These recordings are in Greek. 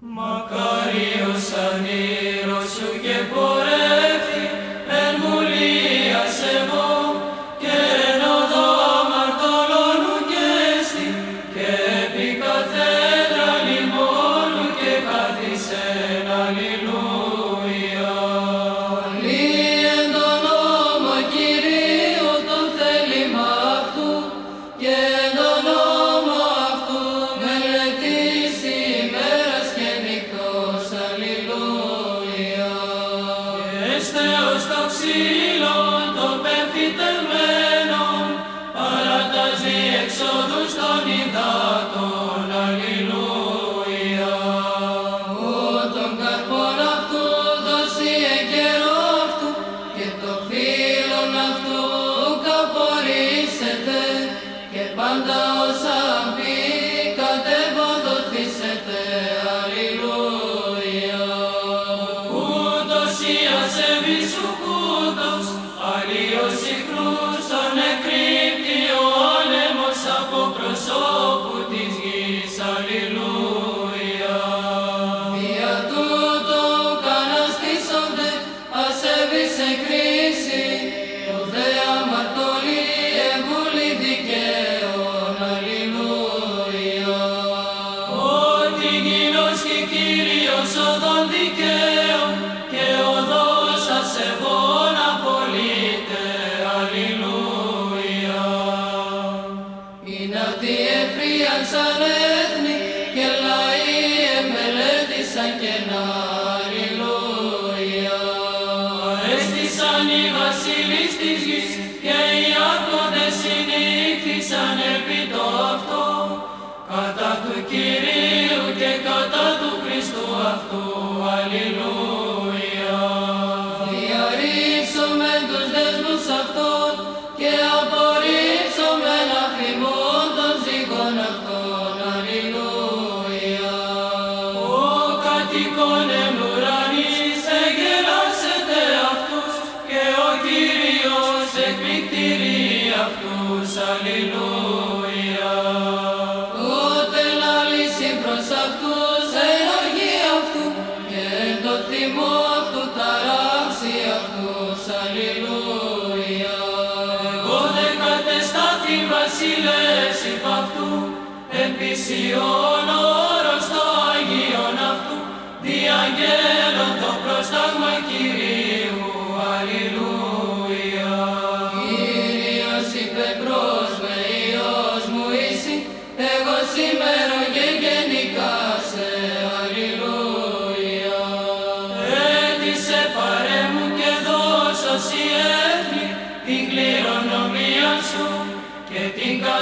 Μακάριος ανήρος σου και πόδι απορρίσετε και πάντα και να αλληλούρια εσύ η Βασίλισσα και η εποχέρι σαν έπειτο αυτό, κατά του κυρίου και κατά του χριστούν αυτού αλληλού. αλληλούια. Ούτε λαλήσει προς αυτούς ερωγή αυτού και το θυμό του ταράξει αυτούς αλληλούια. Εγώ δεν κατεστάθη βασιλεύς υπ' αυτού επισιώνω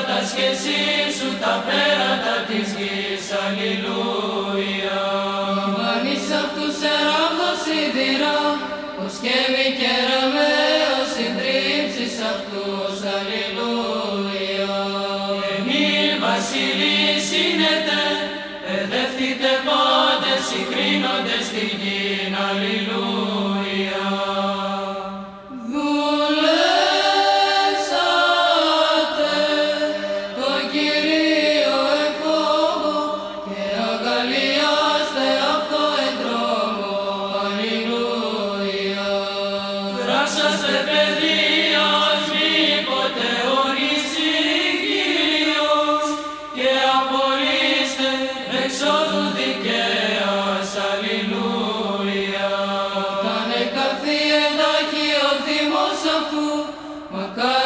τα σχέση σου τα πέρατα της γης, αλληλούια. Βανείς απ' τους ερώμος σιδηρά, ως και μη ο συντρίψεις αυτούς, αλληλούια. Εμεί βασιλείς είναι παιδεύθητε πάντες, συγκρίνονται στη γη. sofu, maka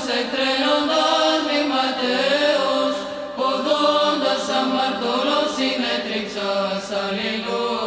επάταξας πάντα στους εκτρένοντας μη ματέως, οδόντας αμαρτωλός συνέτριψας, αλληλούια.